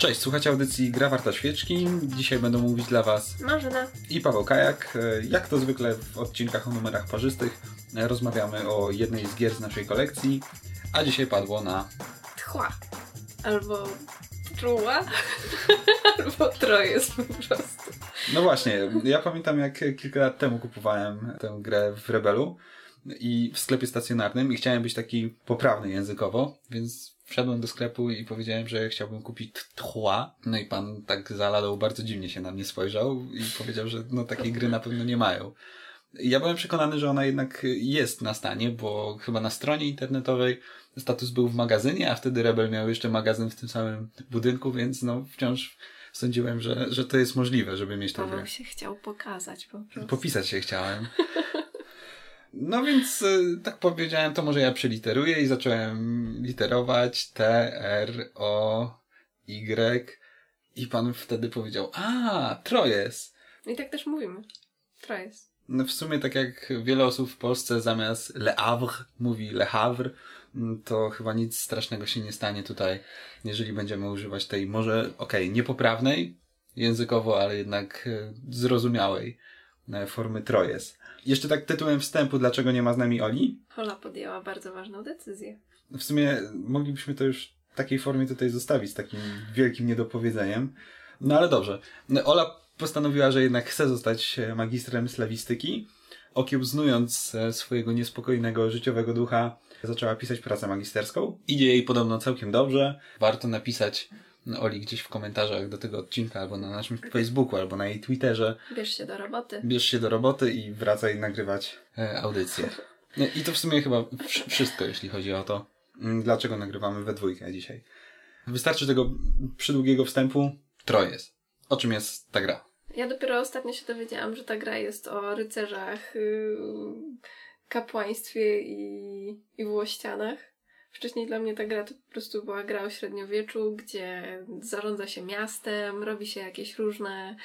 Cześć, słuchacie audycji Gra Warta Świeczki. Dzisiaj będą mówić dla Was Marzena i Paweł Kajak. Jak to zwykle w odcinkach o numerach parzystych rozmawiamy o jednej z gier z naszej kolekcji, a dzisiaj padło na Tchła. Albo Truła, albo Trojes po prostu. No właśnie, ja pamiętam jak kilka lat temu kupowałem tę grę w Rebelu i w sklepie stacjonarnym i chciałem być taki poprawny językowo, więc wszedłem do sklepu i powiedziałem, że chciałbym kupić tchła. No i pan tak zaladał, bardzo dziwnie się na mnie spojrzał i powiedział, że no takiej gry na pewno nie mają. Ja byłem przekonany, że ona jednak jest na stanie, bo chyba na stronie internetowej status był w magazynie, a wtedy Rebel miał jeszcze magazyn w tym samym budynku, więc no wciąż sądziłem, że, że to jest możliwe, żeby mieć tę grę. się chciał pokazać po prostu. Popisać się chciałem. No więc tak powiedziałem, to może ja przeliteruję i zacząłem literować T, R, O, Y i pan wtedy powiedział, a, Trojes. I tak też mówimy. Trojes. No w sumie tak jak wiele osób w Polsce zamiast Le Havre mówi Le Havre, to chyba nic strasznego się nie stanie tutaj, jeżeli będziemy używać tej może, okej, okay, niepoprawnej językowo, ale jednak zrozumiałej formy Trojes. Jeszcze tak tytułem wstępu, dlaczego nie ma z nami Oli? Hola podjęła bardzo ważną decyzję. W sumie moglibyśmy to już w takiej formie tutaj zostawić, z takim wielkim niedopowiedzeniem. No ale dobrze. Ola postanowiła, że jednak chce zostać magistrem slawistyki. Okiełznując swojego niespokojnego życiowego ducha, zaczęła pisać pracę magisterską. Idzie jej podobno całkiem dobrze. Warto napisać Oli gdzieś w komentarzach do tego odcinka, albo na naszym Facebooku, albo na jej Twitterze. Bierz się do roboty. Bierz się do roboty i wracaj nagrywać e, audycję. I to w sumie chyba wszystko, jeśli chodzi o to, dlaczego nagrywamy we dwójkę dzisiaj. Wystarczy tego przydługiego wstępu. Trojes. O czym jest ta gra? Ja dopiero ostatnio się dowiedziałam, że ta gra jest o rycerzach, yy, kapłaństwie i, i włościanach. Wcześniej dla mnie ta gra to po prostu była gra o średniowieczu, gdzie zarządza się miastem, robi się jakieś różne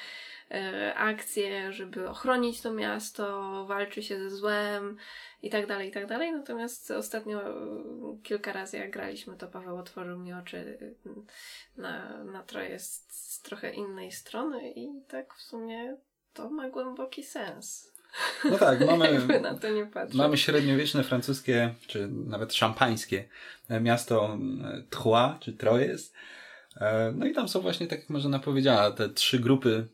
e, akcje, żeby ochronić to miasto, walczy się ze złem i tak dalej, i tak dalej. Natomiast ostatnio kilka razy jak graliśmy, to Paweł otworzył mi oczy na, na troje z, z trochę innej strony i tak w sumie to ma głęboki sens. No tak, mamy, mamy średniowieczne francuskie, czy nawet szampańskie miasto Troyes, czy Troyes. No i tam są właśnie, tak jak Marzena powiedziała, te trzy grupy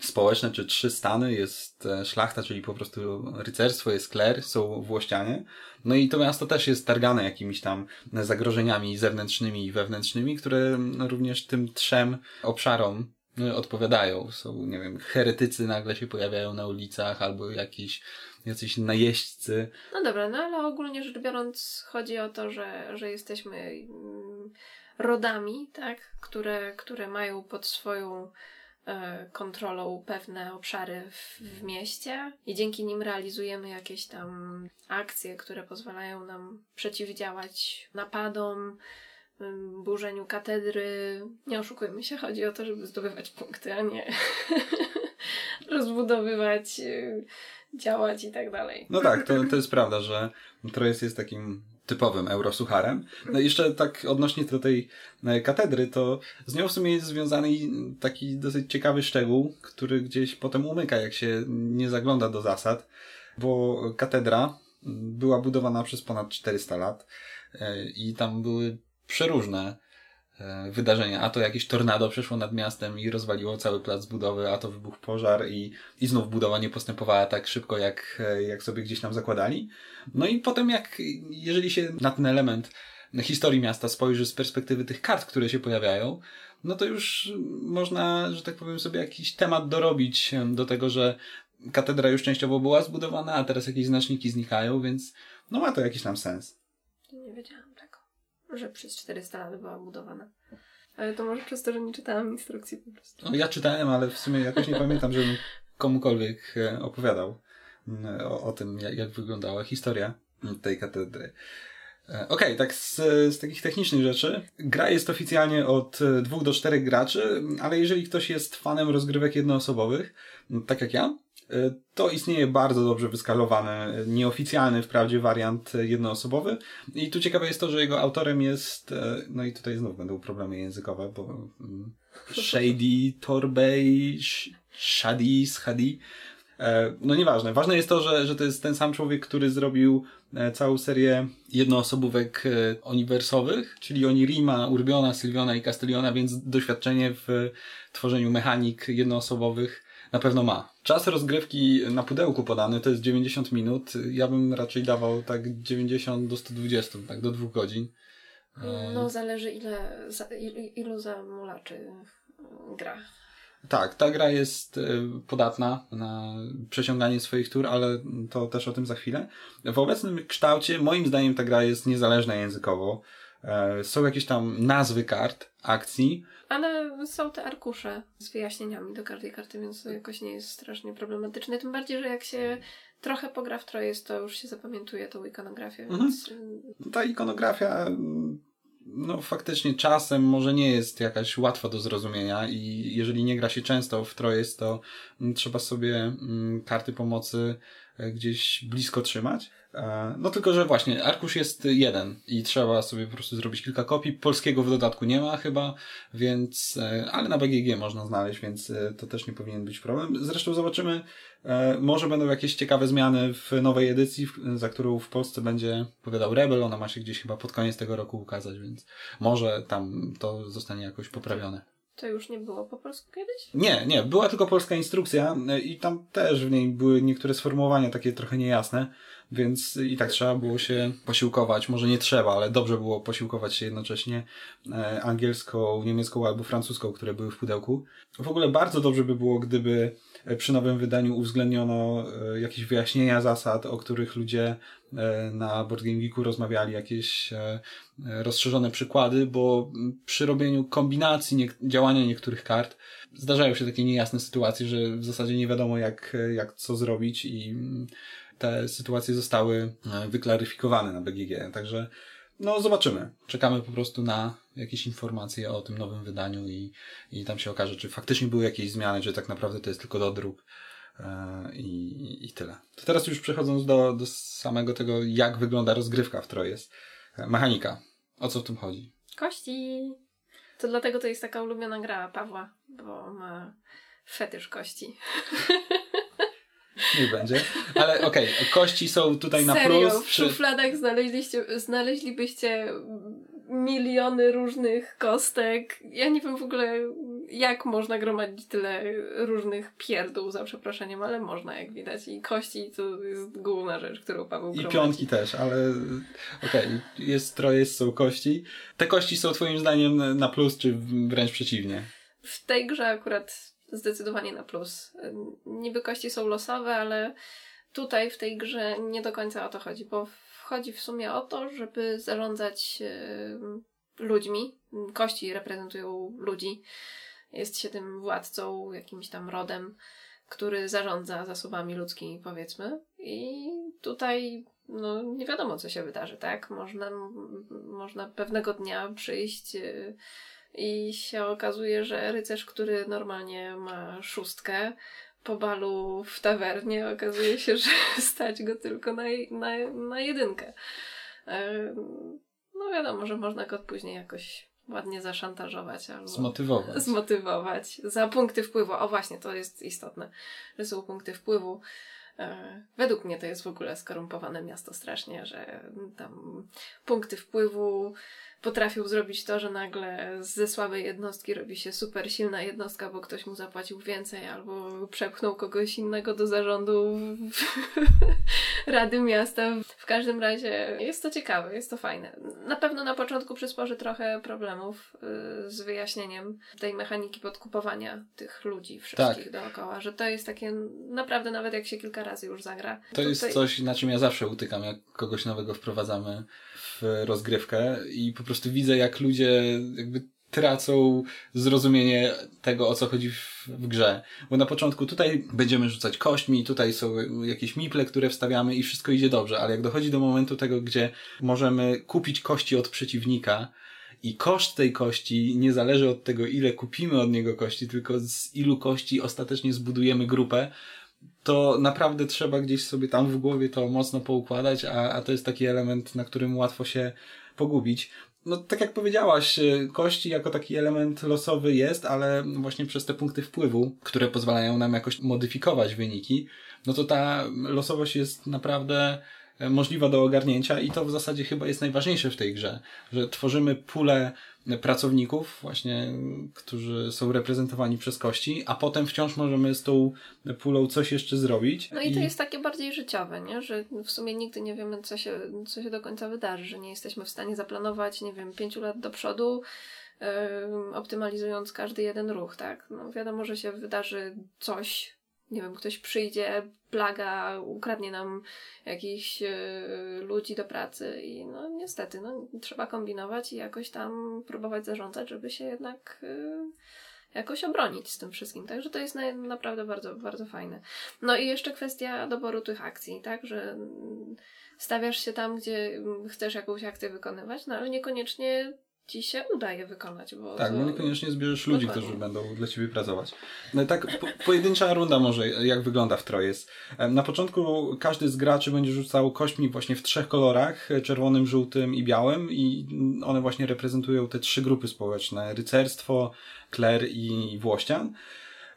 społeczne, czy trzy stany. Jest szlachta, czyli po prostu rycerstwo, jest kler, są włościanie. No i to miasto też jest targane jakimiś tam zagrożeniami zewnętrznymi i wewnętrznymi, które również tym trzem obszarom odpowiadają. Są, nie wiem, heretycy nagle się pojawiają na ulicach, albo jakiś, jacyś najeźdźcy. No dobra, no ale ogólnie rzecz biorąc chodzi o to, że, że jesteśmy mm, rodami, tak, które, które mają pod swoją e, kontrolą pewne obszary w, w mieście i dzięki nim realizujemy jakieś tam akcje, które pozwalają nam przeciwdziałać napadom, burzeniu katedry. Nie oszukujmy się, chodzi o to, żeby zdobywać punkty, a nie rozbudowywać, y, działać i tak dalej. No tak, to, to jest prawda, że Trojes jest takim typowym eurosucharem. No i jeszcze tak odnośnie do tej e, katedry, to z nią w sumie jest związany taki dosyć ciekawy szczegół, który gdzieś potem umyka, jak się nie zagląda do zasad, bo katedra była budowana przez ponad 400 lat e, i tam były przeróżne e, wydarzenia. A to jakieś tornado przeszło nad miastem i rozwaliło cały plac budowy, a to wybuchł pożar i, i znów budowa nie postępowała tak szybko, jak, e, jak sobie gdzieś tam zakładali. No i potem jak, jeżeli się na ten element historii miasta spojrzy z perspektywy tych kart, które się pojawiają, no to już można, że tak powiem, sobie jakiś temat dorobić do tego, że katedra już częściowo była zbudowana, a teraz jakieś znaczniki znikają, więc no ma to jakiś tam sens. Nie wiedziałam że przez 400 lat była budowana. Ale to może przez to, że nie czytałam instrukcji po prostu. No, ja czytałem, ale w sumie jakoś nie pamiętam, żebym komukolwiek e, opowiadał mm, o, o tym, jak, jak wyglądała historia tej katedry. E, okej, okay, tak z, z takich technicznych rzeczy. Gra jest oficjalnie od dwóch do czterech graczy, ale jeżeli ktoś jest fanem rozgrywek jednoosobowych, tak jak ja, to istnieje bardzo dobrze wyskalowany, nieoficjalny wprawdzie wariant jednoosobowy. I tu ciekawe jest to, że jego autorem jest, no i tutaj znów będą problemy językowe, bo mm, Shady Torbey, Shadi, Shadi. No nieważne. Ważne jest to, że, że to jest ten sam człowiek, który zrobił E, całą serię jednoosobówek e, uniwersowych, czyli oni Rima, Urbiona, Sylwiona i Castelliona, więc doświadczenie w tworzeniu mechanik jednoosobowych na pewno ma. Czas rozgrywki na pudełku podany to jest 90 minut. Ja bym raczej dawał tak 90 do 120, tak do dwóch godzin. No zależy ile, ilu zamulaczy gra. Tak, ta gra jest e, podatna na przeciąganie swoich tur, ale to też o tym za chwilę. W obecnym kształcie, moim zdaniem, ta gra jest niezależna językowo. E, są jakieś tam nazwy kart, akcji. Ale są te arkusze z wyjaśnieniami do każdej karty, więc to jakoś nie jest strasznie problematyczne. Tym bardziej, że jak się trochę pogra w Trojes, to już się zapamiętuje tą ikonografię. Mhm. Więc... Ta ikonografia no faktycznie czasem może nie jest jakaś łatwa do zrozumienia i jeżeli nie gra się często w Trojes, to mm, trzeba sobie mm, karty pomocy gdzieś blisko trzymać. E, no tylko, że właśnie arkusz jest jeden i trzeba sobie po prostu zrobić kilka kopii. Polskiego w dodatku nie ma chyba, więc, e, ale na BGG można znaleźć, więc to też nie powinien być problem. Zresztą zobaczymy, może będą jakieś ciekawe zmiany w nowej edycji, za którą w Polsce będzie powiadał Rebel. Ona ma się gdzieś chyba pod koniec tego roku ukazać, więc może tam to zostanie jakoś poprawione. To już nie było po polsku kiedyś? Nie, nie. Była tylko polska instrukcja e, i tam też w niej były niektóre sformułowania takie trochę niejasne, więc i tak trzeba było się posiłkować. Może nie trzeba, ale dobrze było posiłkować się jednocześnie e, angielską, niemiecką albo francuską, które były w pudełku. W ogóle bardzo dobrze by było, gdyby E, przy nowym wydaniu uwzględniono e, jakieś wyjaśnienia zasad, o których ludzie na Board rozmawiali, jakieś rozszerzone przykłady, bo przy robieniu kombinacji nie działania niektórych kart zdarzają się takie niejasne sytuacje, że w zasadzie nie wiadomo jak, jak co zrobić i te sytuacje zostały wyklaryfikowane na BGG. Także no zobaczymy. Czekamy po prostu na jakieś informacje o tym nowym wydaniu i, i tam się okaże, czy faktycznie były jakieś zmiany, czy tak naprawdę to jest tylko dodruk e, i, i tyle. To teraz już przechodząc do, do samego tego, jak wygląda rozgrywka w Trojes. E, mechanika. O co w tym chodzi? Kości. To dlatego to jest taka ulubiona gra Pawła, bo ma fetysz kości. Niech będzie. Ale okej, okay, kości są tutaj na Serio, plus. w czy... szufladach znaleźliście, znaleźlibyście miliony różnych kostek. Ja nie wiem w ogóle, jak można gromadzić tyle różnych pierdół, za przeproszeniem, ale można, jak widać. I kości to jest główna rzecz, którą Paweł gromadzi. I piątki też, ale okej, okay, jest troje, są kości. Te kości są twoim zdaniem na plus, czy wręcz przeciwnie? W tej grze akurat zdecydowanie na plus. Niby kości są losowe, ale tutaj w tej grze nie do końca o to chodzi, bo chodzi w sumie o to, żeby zarządzać ludźmi. Kości reprezentują ludzi. Jest się tym władcą, jakimś tam rodem, który zarządza zasobami ludzkimi, powiedzmy. I tutaj no, nie wiadomo, co się wydarzy, tak? Można, można pewnego dnia przyjść y, i się okazuje, że rycerz, który normalnie ma szóstkę, po balu w tawernie okazuje się, że stać go tylko na, na, na jedynkę. E, no wiadomo, że można go później jakoś ładnie zaszantażować albo zmotywować. zmotywować za punkty wpływu. O właśnie, to jest istotne, że są punkty wpływu. E, według mnie to jest w ogóle skorumpowane miasto strasznie, że tam punkty wpływu potrafił zrobić to, że nagle ze słabej jednostki robi się super silna jednostka, bo ktoś mu zapłacił więcej albo przepchnął kogoś innego do zarządu Rady Miasta. W każdym razie jest to ciekawe, jest to fajne. Na pewno na początku przysporzy trochę problemów yy, z wyjaśnieniem tej mechaniki podkupowania tych ludzi wszystkich tak. dookoła, że to jest takie naprawdę nawet jak się kilka razy już zagra. To, to jest coś, na czym ja zawsze utykam, jak kogoś nowego wprowadzamy rozgrywkę i po prostu widzę, jak ludzie jakby tracą zrozumienie tego, o co chodzi w, w, grze. Bo na początku tutaj będziemy rzucać kośćmi, tutaj są jakieś miple, które wstawiamy i wszystko idzie dobrze, ale jak dochodzi do momentu tego, gdzie możemy kupić kości od przeciwnika i koszt tej kości nie zależy od tego, ile kupimy od niego kości, tylko z ilu kości ostatecznie zbudujemy grupę, to naprawdę trzeba gdzieś sobie tam w głowie to mocno poukładać, a, a to jest taki element, na którym łatwo się pogubić. No, tak jak powiedziałaś, y, kości jako taki element losowy jest, ale właśnie przez te punkty wpływu, które pozwalają nam jakoś modyfikować wyniki, no to ta losowość jest naprawdę możliwa do ogarnięcia i to w zasadzie chyba jest najważniejsze w tej grze, że tworzymy pulę pracowników właśnie, którzy są reprezentowani przez kości, a potem wciąż możemy z tą pulą coś jeszcze zrobić. No i to jest takie bardziej życiowe, nie? że w sumie nigdy nie wiemy, co się, co się do końca wydarzy, że nie jesteśmy w stanie zaplanować, nie wiem, pięciu lat do przodu, yy, optymalizując każdy jeden ruch, tak? No wiadomo, że się wydarzy coś, nie wiem, ktoś przyjdzie, plaga, ukradnie nam jakichś y, ludzi do pracy i no niestety, no trzeba kombinować i jakoś tam próbować zarządzać, żeby się jednak y, jakoś obronić z tym wszystkim. Także to jest na, naprawdę bardzo, bardzo fajne. No i jeszcze kwestia doboru tych akcji, tak, że stawiasz się tam, gdzie chcesz jakąś akcję wykonywać, no ale niekoniecznie ci się udaje wykonać. Bo tak, no niekoniecznie zbierzesz ludzi, Dokładnie. którzy będą dla ciebie pracować. No tak, po, pojedyncza runda może, jak wygląda w Trojes. Na początku każdy z graczy będzie rzucał kośćmi właśnie w trzech kolorach, czerwonym, żółtym i białym i one właśnie reprezentują te trzy grupy społeczne, rycerstwo, kler i włościan.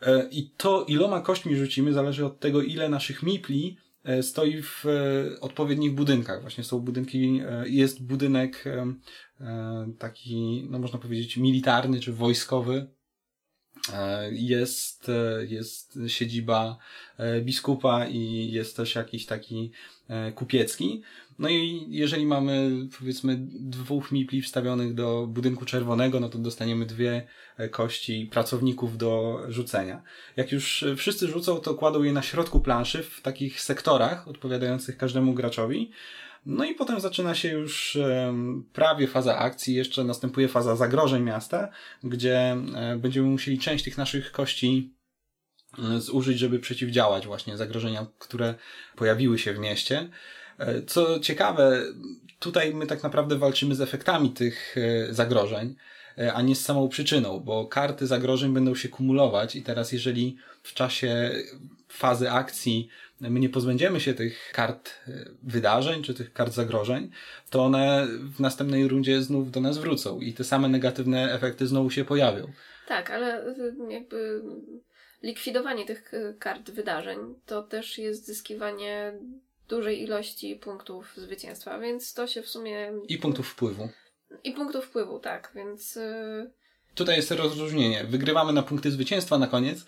E, I to, iloma kośćmi rzucimy, zależy od tego, ile naszych mipli e, stoi w e, odpowiednich budynkach. Właśnie są budynki, jest budynek E, taki, no można powiedzieć, militarny czy wojskowy. E, jest, e, jest siedziba biskupa i jest też jakiś taki kupiecki. No i jeżeli mamy, powiedzmy, dwóch mipli wstawionych do budynku czerwonego, no to dostaniemy dwie kości pracowników do rzucenia. Jak już wszyscy rzucą, to kładą je na środku planszy w takich sektorach odpowiadających każdemu graczowi. No i potem zaczyna się już prawie faza akcji, jeszcze następuje faza zagrożeń miasta, gdzie e, będziemy musieli część tych naszych kości e, zużyć, żeby przeciwdziałać właśnie zagrożeniom, które pojawiły się w mieście. E, co ciekawe, tutaj my tak naprawdę walczymy z efektami tych zagrożeń, a nie z samą przyczyną, bo karty zagrożeń będą się kumulować i teraz jeżeli w czasie fazy akcji my nie pozbędziemy się tych kart e, wydarzeń, czy tych kart zagrożeń, to one w następnej rundzie znów do nas wrócą i te same negatywne efekty znowu się pojawią. Tak, ale e, jakby likwidowanie tych e, kart wydarzeń to też jest zyskiwanie dużej ilości punktów zwycięstwa, więc to się w sumie. I punktów wpływu. I punktów wpływu, tak, więc. Tutaj jest rozróżnienie. Wygrywamy na punkty zwycięstwa na koniec,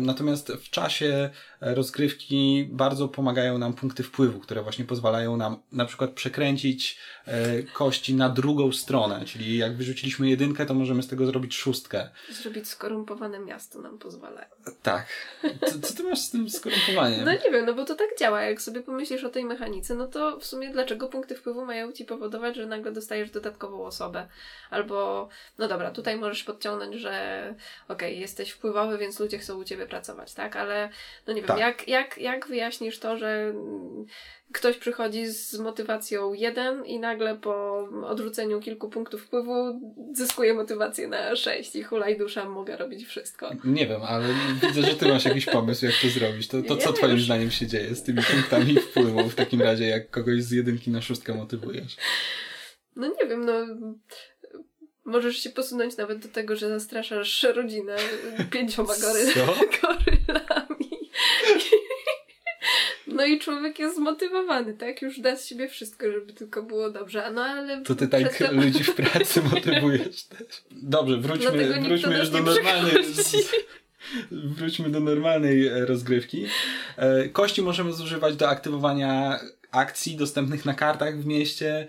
Natomiast w czasie e, rozgrywki bardzo pomagają nam punkty wpływu, które właśnie pozwalają nam na przykład przekręcić e, kości na drugą stronę, czyli jak wyrzuciliśmy jedynkę, to możemy z tego zrobić szóstkę. Zrobić skorumpowane miasto nam pozwala. Tak. Co, co ty masz z tym skorumpowaniem? No nie wiem, no bo to tak działa. Jak sobie pomyślisz o tej mechanice, no to w sumie dlaczego punkty wpływu mają ci powodować, że nagle dostajesz dodatkową osobę? Albo, no dobra, tutaj możesz podciągnąć, że okej, okay, jesteś wpływowy, więc ludzie chcą u ciebie pracować, tak? Ale no nie wiem, tak. jak, jak, jak wyjaśnisz to, że ktoś przychodzi z motywacją jeden i nagle po odrzuceniu kilku punktów wpływu zyskuje motywację na sześć i hulaj dusza, mogę robić wszystko. Nie wiem, ale widzę, że ty masz jakiś pomysł, jak to zrobić. To, to co twoim już... zdaniem się dzieje z tymi punktami wpływu w takim razie, jak kogoś z jedynki na szóstkę motywujesz? No nie wiem, no Możesz się posunąć nawet do tego, że zastraszasz rodzinę pięcioma gory gorylami. No i człowiek jest zmotywowany, tak? Już da z siebie wszystko, żeby tylko było dobrze. No ale. To ty tak to... ludzi w pracy motywujesz też. Dobrze, wróćmy, wróćmy już do normalnej. Wróćmy do normalnej e, rozgrywki. E, kości możemy zużywać do aktywowania akcji dostępnych na kartach w mieście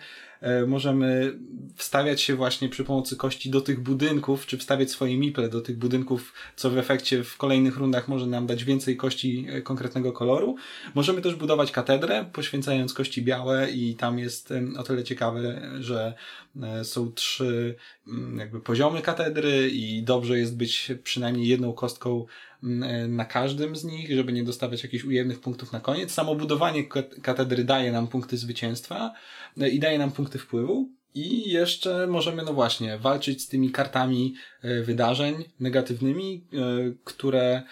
możemy wstawiać się właśnie przy pomocy kości do tych budynków, czy wstawiać swoje miple do tych budynków, co w efekcie w kolejnych rundach może nam dać więcej kości e, konkretnego koloru. Możemy też budować katedrę, poświęcając kości białe i tam jest o tyle ciekawe, że e, są trzy mm, jakby poziomy katedry i dobrze jest być przynajmniej jedną kostką mm, na każdym z nich, żeby nie dostawać jakichś ujemnych punktów na koniec. Samo budowanie katedry daje nam punkty zwycięstwa, no i daje nam punkty wpływu. I jeszcze możemy, no właśnie, walczyć z tymi kartami e, wydarzeń negatywnymi, e, które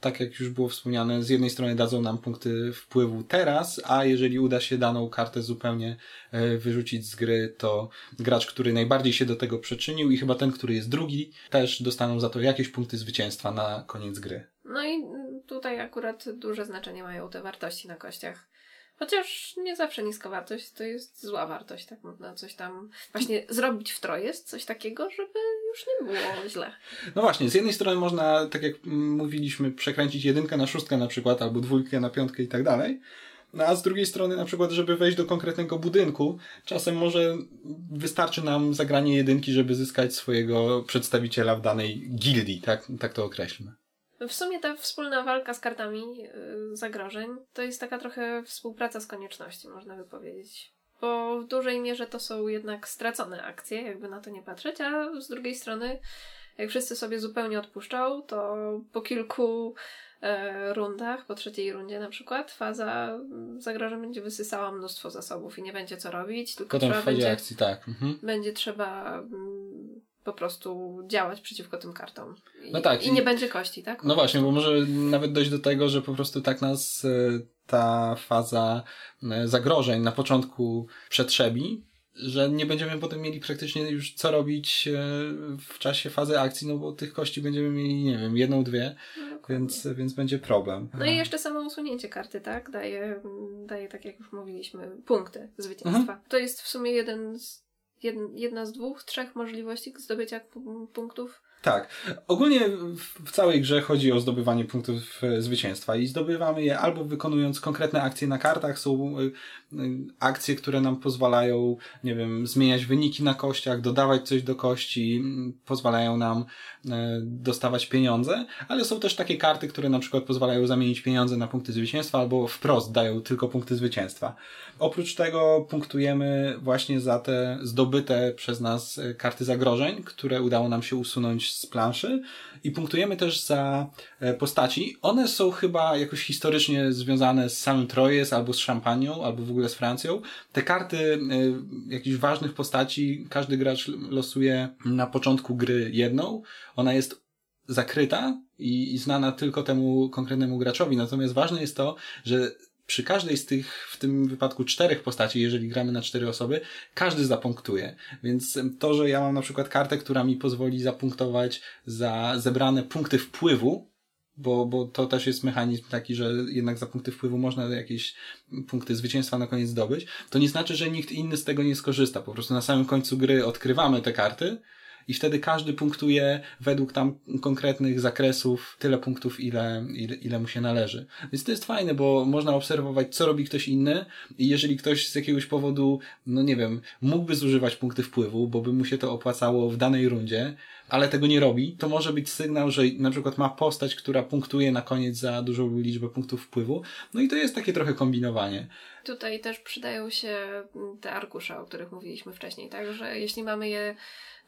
tak jak już było wspomniane, z jednej strony dadzą nam punkty wpływu teraz, a jeżeli uda się daną kartę zupełnie e, wyrzucić z gry, to gracz, który najbardziej się do tego przyczynił i chyba ten, który jest drugi, też dostaną za to jakieś punkty zwycięstwa na koniec gry. No i tutaj akurat duże znaczenie mają te wartości na kościach. Chociaż nie zawsze niska wartość to jest zła wartość, tak można coś tam właśnie zrobić w troje, coś takiego, żeby już nie było źle. No właśnie, z jednej strony można, tak jak mówiliśmy, przekręcić jedynkę na szóstkę na przykład, albo dwójkę na piątkę i tak dalej. No a z drugiej strony, na przykład, żeby wejść do konkretnego budynku, czasem może wystarczy nam zagranie jedynki, żeby zyskać swojego przedstawiciela w danej gildii, tak, tak to określmy. W sumie ta wspólna walka z kartami yy, zagrożeń to jest taka trochę współpraca z konieczności, można by powiedzieć. Bo w dużej mierze to są jednak stracone akcje, jakby na to nie patrzeć, a z drugiej strony, jak wszyscy sobie zupełnie odpuszczą, to po kilku e, rundach, po trzeciej rundzie na przykład, faza zagrożeń będzie wysysała mnóstwo zasobów i nie będzie co robić, tylko Potem trzeba będzie, akcji, tak. Mhm. będzie trzeba mm, po prostu działać przeciwko tym kartom. I, No tak, I i- nie będzie kości, tak? No właśnie, bo może nawet dojść do tego, że po prostu tak nas e, ta faza e, zagrożeń na początku przetrzebi, że nie będziemy potem mieli praktycznie już co robić e, w czasie fazy akcji, no bo tych kości będziemy mieli, nie wiem, jedną, dwie, No, więc, więc będzie problem. No i jeszcze samo usunięcie karty, tak? Daje, daje tak jak już mówiliśmy, punkty zwycięstwa. Mhm. To jest w sumie jeden z, jedna z dwóch, trzech możliwości zdobycia punktów. Tak. Ogólnie w, całej grze chodzi o zdobywanie punktów e, zwycięstwa i zdobywamy je albo wykonując konkretne akcje na kartach. Są e, e, akcje, które nam pozwalają, nie wiem, zmieniać wyniki na kościach, dodawać coś do kości, pozwalają nam dostawać pieniądze, ale są też takie karty, które na przykład pozwalają zamienić pieniądze na punkty zwycięstwa albo wprost dają tylko punkty zwycięstwa. Oprócz tego punktujemy właśnie za te zdobyte przez nas karty zagrożeń, które udało nam się usunąć z planszy i punktujemy też za e, postaci. One są chyba jakoś historycznie związane z samym Trojes, albo z Szampanią, albo w ogóle z Francją. Te karty e, jakichś ważnych postaci każdy gracz losuje na początku gry jedną. Ona jest zakryta i, i znana tylko temu konkretnemu graczowi. Natomiast ważne jest to, że przy każdej z tych, w tym wypadku czterech postaci, jeżeli gramy na cztery osoby, każdy zapunktuje. Więc to, że ja mam na przykład kartę, która mi pozwoli zapunktować za zebrane punkty wpływu, bo, bo to też jest mechanizm taki, że jednak za punkty wpływu można jakieś punkty zwycięstwa na koniec zdobyć, to nie znaczy, że nikt inny z tego nie skorzysta. Po prostu na samym końcu gry odkrywamy te karty i wtedy każdy punktuje według tam konkretnych zakresów tyle punktów, ile, ile, ile mu się należy. Więc to jest fajne, bo można obserwować, co robi ktoś inny i jeżeli ktoś z jakiegoś powodu, no nie wiem, mógłby zużywać punkty wpływu, bo by mu się to opłacało w danej rundzie, ale tego nie robi, to może być sygnał, że na przykład ma postać, która punktuje na koniec za dużą liczbę punktów wpływu. No i to jest takie trochę kombinowanie. Tutaj też przydają się te arkusze, o których mówiliśmy wcześniej, tak? Że jeśli mamy je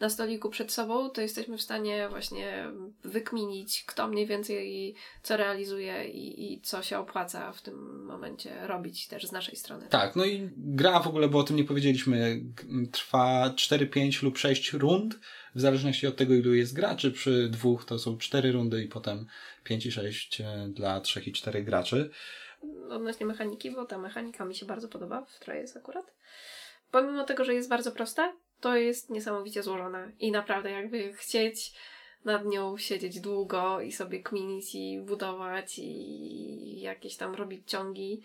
na stoliku przed sobą, to jesteśmy w stanie właśnie wykminić, kto mniej więcej co realizuje i, i co się opłaca w tym momencie robić też z naszej strony. Tak, no i gra w ogóle, bo o tym nie powiedzieliśmy, trwa 4, 5 lub 6 rund, w zależności od tego, ilu jest graczy. Przy dwóch to są 4 rundy i potem 5 i 6 dla 3 i 4 graczy. Odnośnie mechaniki, bo ta mechanika mi się bardzo podoba w Trajes akurat. Pomimo tego, że jest bardzo prosta, to jest niesamowicie złożona i naprawdę jakby chcieć nad nią siedzieć długo i sobie kminić i budować i jakieś tam robić ciągi,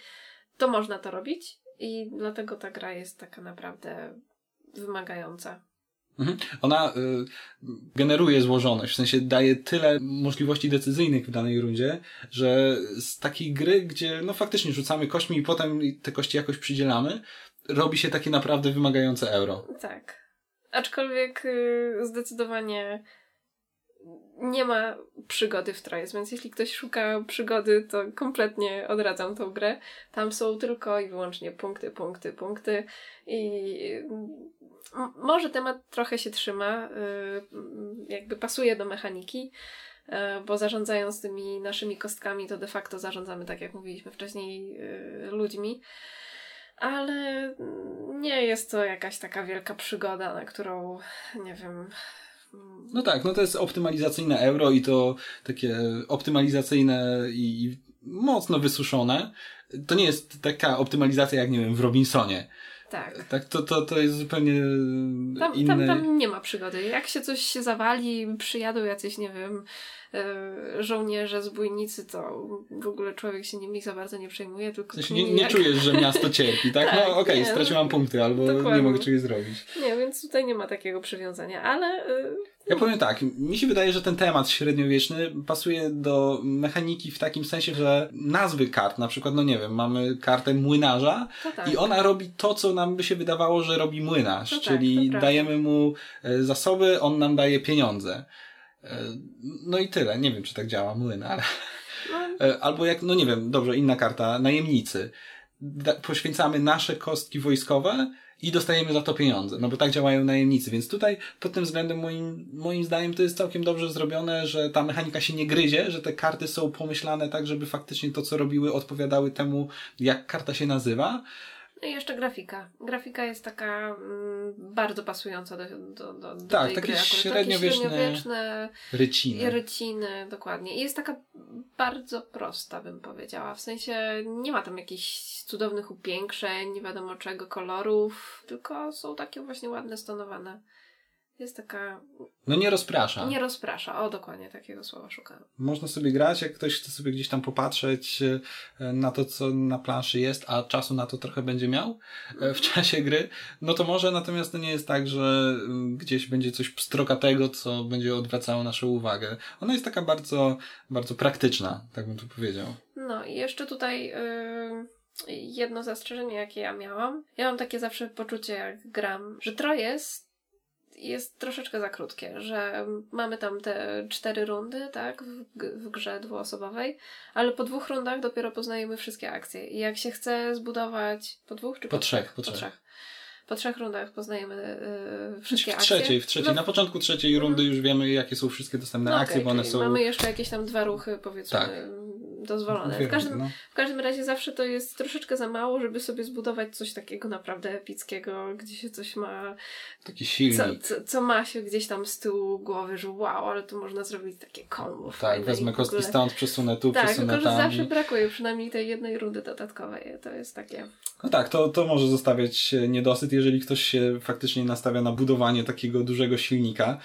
to można to robić i dlatego ta gra jest taka naprawdę wymagająca. Mhm. Ona y, generuje złożoność, w sensie daje tyle możliwości decyzyjnych w danej rundzie, że z takiej gry, gdzie no faktycznie rzucamy kośćmi i potem te kości jakoś przydzielamy, robi się takie naprawdę wymagające euro. Tak. Aczkolwiek y, zdecydowanie nie ma przygody w Trojes, więc jeśli ktoś szuka przygody, to kompletnie odradzam tą grę. Tam są tylko i wyłącznie punkty, punkty, punkty i m- może temat trochę się trzyma, y, jakby pasuje do mechaniki, y, bo zarządzając tymi naszymi kostkami, to de facto zarządzamy, tak jak mówiliśmy wcześniej, y, ludźmi. Ale nie jest to jakaś taka wielka przygoda, na którą, nie wiem, No tak, no to jest optymalizacyjne euro i to takie optymalizacyjne i mocno wysuszone. To nie jest taka optymalizacja jak, nie wiem, w Robinsonie. Tak. Tak, to, to, to jest zupełnie tam, inne... Tam, tam nie ma przygody. Jak się coś zawali, przyjadą jacyś, nie wiem, E, żołnierze, zbójnicy, to w ogóle człowiek się nimi za bardzo nie przejmuje, tylko w nie, nie czujesz, że miasto cierpi, tak? tak no okej, okay, straciłam punkty, albo dokładnie. nie mogę czegoś zrobić. Nie, więc tutaj nie ma takiego przywiązania, ale... E, ja powiem tak, mi się wydaje, że ten temat średniowieczny pasuje do mechaniki w takim sensie, że nazwy kart, na przykład, no nie wiem, mamy kartę młynarza tak. i ona robi to, co nam by się wydawało, że robi młynarz, tak, czyli dajemy mu e, zasoby, on nam daje pieniądze. E, no i tyle. Nie wiem, czy tak działa młyn, ale... No. E, albo jak, no nie wiem, dobrze, inna karta, najemnicy. Poświęcamy nasze kostki wojskowe i dostajemy za to pieniądze. No bo tak działają najemnicy. Więc tutaj pod tym względem moim, moim zdaniem to jest całkiem dobrze zrobione, że ta mechanika się nie gryzie, że te karty są pomyślane tak, żeby faktycznie to, co robiły, odpowiadały temu, jak karta się nazywa. No i jeszcze grafika. Grafika jest taka mm, bardzo pasująca do, do, do, do tak, tej takie gry. średniowieczne, takie średniowieczne ryciny. ryciny. dokładnie. I jest taka bardzo prosta, bym powiedziała. W sensie nie ma tam jakichś cudownych upiększeń, nie wiadomo czego, kolorów, tylko są takie właśnie ładne, stonowane. Jest taka. No nie rozprasza. Nie rozprasza, o dokładnie takiego słowa szukałem. Można sobie grać, jak ktoś chce sobie gdzieś tam popatrzeć e, na to, co na planszy jest, a czasu na to trochę będzie miał e, w czasie gry, no to może, natomiast to nie jest tak, że mm, gdzieś będzie coś pstrokatego, co będzie odwracało naszą uwagę. Ona jest taka bardzo, bardzo praktyczna, tak bym tu powiedział. No i jeszcze tutaj. Yy jedno zastrzeżenie, jakie ja miałam. Ja mam takie zawsze poczucie, jak gram, że Trojes jest troszeczkę za krótkie, że mamy tam te cztery rundy, tak, w, w grze dwuosobowej, ale po dwóch rundach dopiero poznajemy wszystkie akcje. I jak się chce zbudować po dwóch czy po, po trzech? Po, po trzech. trzech po trzech rundach poznajemy yy, wszystkie w akcje. Trzeciej, w trzeciej. No. Na początku trzeciej mhm. rundy już wiemy, jakie są wszystkie dostępne no, akcje, okay, bo one są... Mamy jeszcze jakieś tam dwa ruchy, powiedzmy, tak. Dozwolone. w, każdym, no. w każdym razie zawsze to jest troszeczkę za mało, żeby sobie zbudować coś takiego naprawdę epickiego, gdzie się coś ma... Taki silnik. Co, co, co ma się gdzieś tam z tyłu głowy, że wow, ale tu można zrobić takie kombo Tak, wezmę kostki stąd, przesunę tu, tak, przesunę tam. Tak, tylko zawsze brakuje przynajmniej tej jednej rundy dodatkowej. To jest takie... No tak, to, to może zostawiać niedosyt, jeżeli ktoś się faktycznie nastawia na budowanie takiego dużego silnika.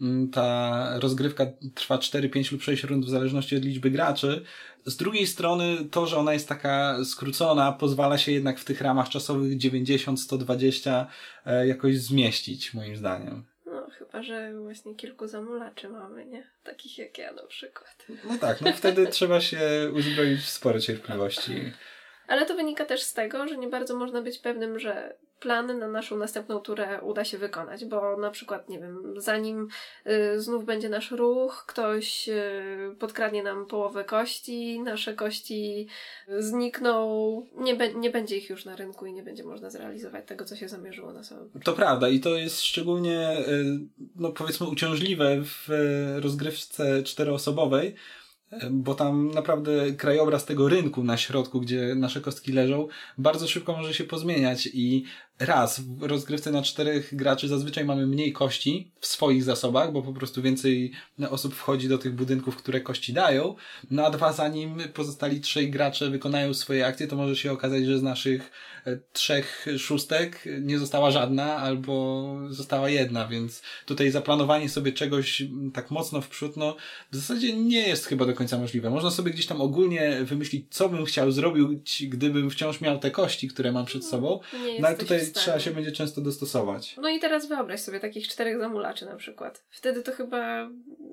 Mm, ta rozgrywka trwa 4, 5 lub 6 rund w zależności od liczby graczy. Z drugiej strony to, że ona jest taka skrócona, pozwala się jednak w tych ramach czasowych 90-120 e, jakoś zmieścić, moim zdaniem. No, chyba, że właśnie kilku zamulaczy mamy, nie? Takich jak ja na przykład. No tak, no wtedy trzeba się uzbroić w spore cierpliwości. Ale to wynika też z tego, że nie bardzo można być pewnym, że plan na naszą następną turę uda się wykonać, bo na przykład, nie wiem, zanim y, znów będzie nasz ruch, ktoś y, podkradnie nam połowę kości, nasze kości znikną, nie, be, nie będzie ich już na rynku i nie będzie można zrealizować tego, co się zamierzyło na początku. To prawda i to jest szczególnie, y, no powiedzmy, uciążliwe w y, rozgrywce czteroosobowej, bo tam naprawdę krajobraz tego rynku na środku, gdzie nasze kostki leżą, bardzo szybko może się pozmieniać i raz, w rozgrywce na czterech graczy zazwyczaj mamy mniej kości w swoich zasobach, bo po prostu więcej osób wchodzi do tych budynków, które kości dają, no a dwa, zanim pozostali trzej gracze wykonają swoje akcje, to może się okazać, że z naszych e, trzech szóstek nie została żadna, albo została jedna, więc tutaj zaplanowanie sobie czegoś tak mocno w przód, no w zasadzie nie jest chyba do końca możliwe. Można sobie gdzieś tam ogólnie wymyślić, co bym chciał zrobić, gdybym wciąż miał te kości, które mam przed sobą, no ale tutaj trzeba się będzie często dostosować. No i teraz wyobraź sobie takich czterech zamulaczy na przykład. Wtedy to chyba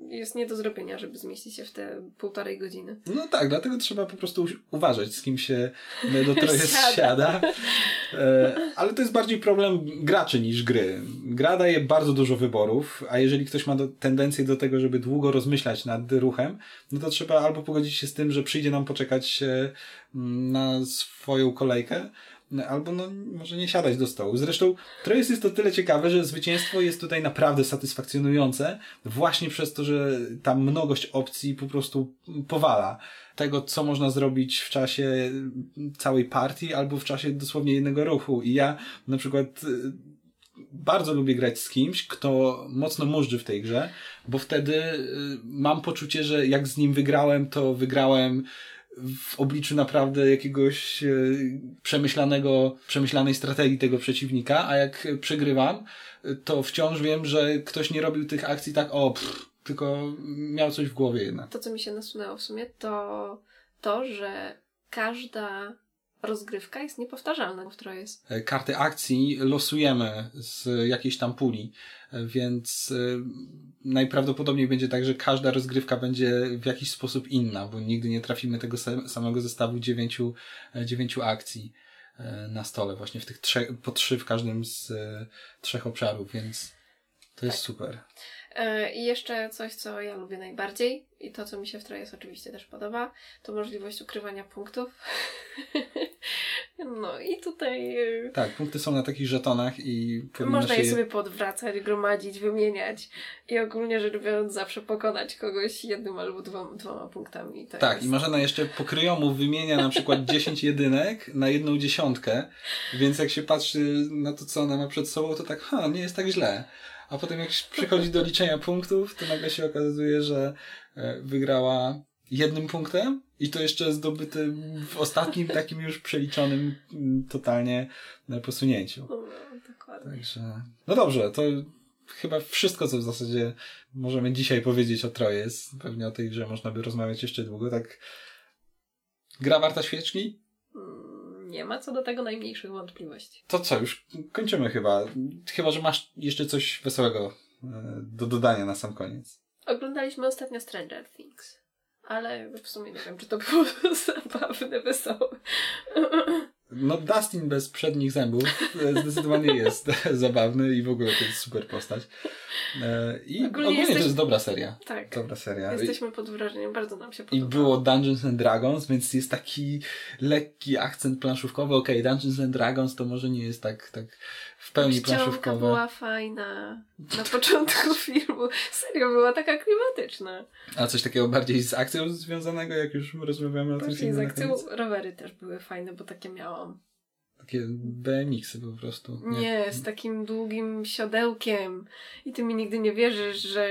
jest nie do zrobienia, żeby zmieścić się w te półtorej godziny. No tak, dlatego trzeba po prostu uważać, z kim się do troje siada. E, ale to jest bardziej problem graczy niż gry. Gra daje bardzo dużo wyborów, a jeżeli ktoś ma do, tendencję do tego, żeby długo rozmyślać nad ruchem, no to trzeba albo pogodzić się z tym, że przyjdzie nam poczekać na swoją kolejkę, albo no, może nie siadać do stołu. Zresztą Trojes jest to tyle ciekawe, że zwycięstwo jest tutaj naprawdę satysfakcjonujące, właśnie przez to, że ta mnogość opcji po prostu powala tego, co można zrobić w czasie całej partii, albo w czasie dosłownie jednego ruchu. I ja na przykład bardzo lubię grać z kimś, kto mocno mużdży w tej grze, bo wtedy y, mam poczucie, że jak z nim wygrałem, to wygrałem w obliczu naprawdę jakiegoś y, przemyślanego, przemyślanej strategii tego przeciwnika, a jak przegrywam, to wciąż wiem, że ktoś nie robił tych akcji tak, o, pff, tylko miał coś w głowie jednak. To, co mi się nasunęło w sumie, to to, że każda rozgrywka jest niepowtarzalna, która jest. E, karty akcji losujemy z jakiejś tam puli, e, więc e, najprawdopodobniej będzie tak, że każda rozgrywka będzie w jakiś sposób inna, bo nigdy nie trafimy tego samego zestawu dziewięciu, dziewięciu akcji na stole, właśnie w tych trzech, po trzy w każdym z trzech obszarów, więc to jest tak. super. E, I jeszcze coś, co ja lubię najbardziej i to, co mi się w Trajes oczywiście też podoba, to możliwość ukrywania punktów. no i tutaj... E, tak, punkty są na takich żetonach i... Można je sobie podwracać, gromadzić, wymieniać i ogólnie rzecz biorąc zawsze pokonać kogoś jednym albo dwoma, dwoma punktami. To tak, jest... i można jeszcze pokryjomu wymienia na przykład 10 jedynek na jedną dziesiątkę, więc jak się patrzy na to, co ona ma przed sobą, to tak, ha, nie jest tak źle a potem jak przychodzi do liczenia punktów, to nagle się okazuje, że e, wygrała jednym punktem i to jeszcze zdobyty w ostatnim takim już przeliczonym mm, totalnie posunięciu. No, dokładnie. Także, no dobrze, to chyba wszystko, co w zasadzie możemy dzisiaj powiedzieć o Trojes. Pewnie o tej grze można by rozmawiać jeszcze długo. Tak, gra warta świeczki? Nie ma co do tego najmniejszych wątpliwości. To co, już kończymy chyba. Chyba, że masz jeszcze coś wesołego e, do dodania na sam koniec. Oglądaliśmy ostatnio Stranger Things, ale w sumie nie wiem, czy to było zabawne, wesołe. No Dustin bez przednich zębów e, zdecydowanie jest zabawny i w ogóle to jest super postać. E, I ogólnie, ogólnie jesteś... to jest dobra seria. Tak. Dobra seria. Jesteśmy pod wrażeniem, bardzo nam się podoba. I było Dungeons and Dragons, więc jest taki lekki akcent planszówkowy. Okej, okay, Dungeons and Dragons to może nie jest tak, tak w pełni planszówkowe. była fajna na początku filmu. Serio, była taka klimatyczna. A coś takiego bardziej z akcją związanego, jak już rozmawiamy o tym filmie? z akcją. Rowery też były fajne, bo takie miałam. Takie BMX-y po prostu. Nie. nie, z takim długim siodełkiem. I ty mi nigdy nie wierzysz, że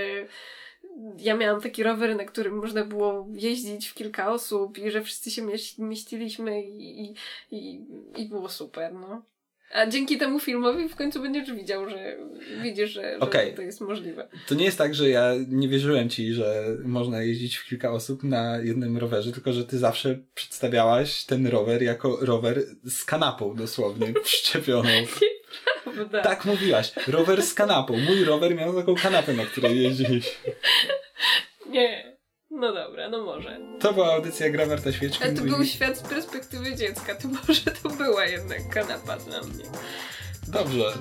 ja miałam taki rower, na którym można było jeździć w kilka osób i że wszyscy się mieściliśmy i, i, i było super, no. A dzięki temu filmowi w końcu będziesz widział, że widzisz, że, okay. że to jest możliwe. To nie jest tak, że ja nie wierzyłem ci, że można jeździć w kilka osób na jednym rowerze, tylko że ty zawsze przedstawiałaś ten rower jako rower z kanapą dosłownie wszczepioną. Prawda. Tak mówiłaś. Rower z kanapą. Mój rower miał taką kanapę, na której jeździłeś. Nie. No dobra, no może. To była audycja Gra Warta Świeczki. Ale to był świat z perspektywy dziecka, to może to była jednak kanapa dla mnie. Dobrze.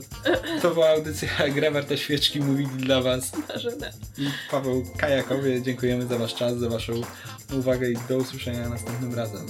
To była audycja Gra Warta Świeczki, mówili dla Was Marzena. i Paweł Kajakowie. Dziękujemy za Wasz czas, za Waszą uwagę i do usłyszenia następnym razem.